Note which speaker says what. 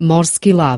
Speaker 1: morski lab.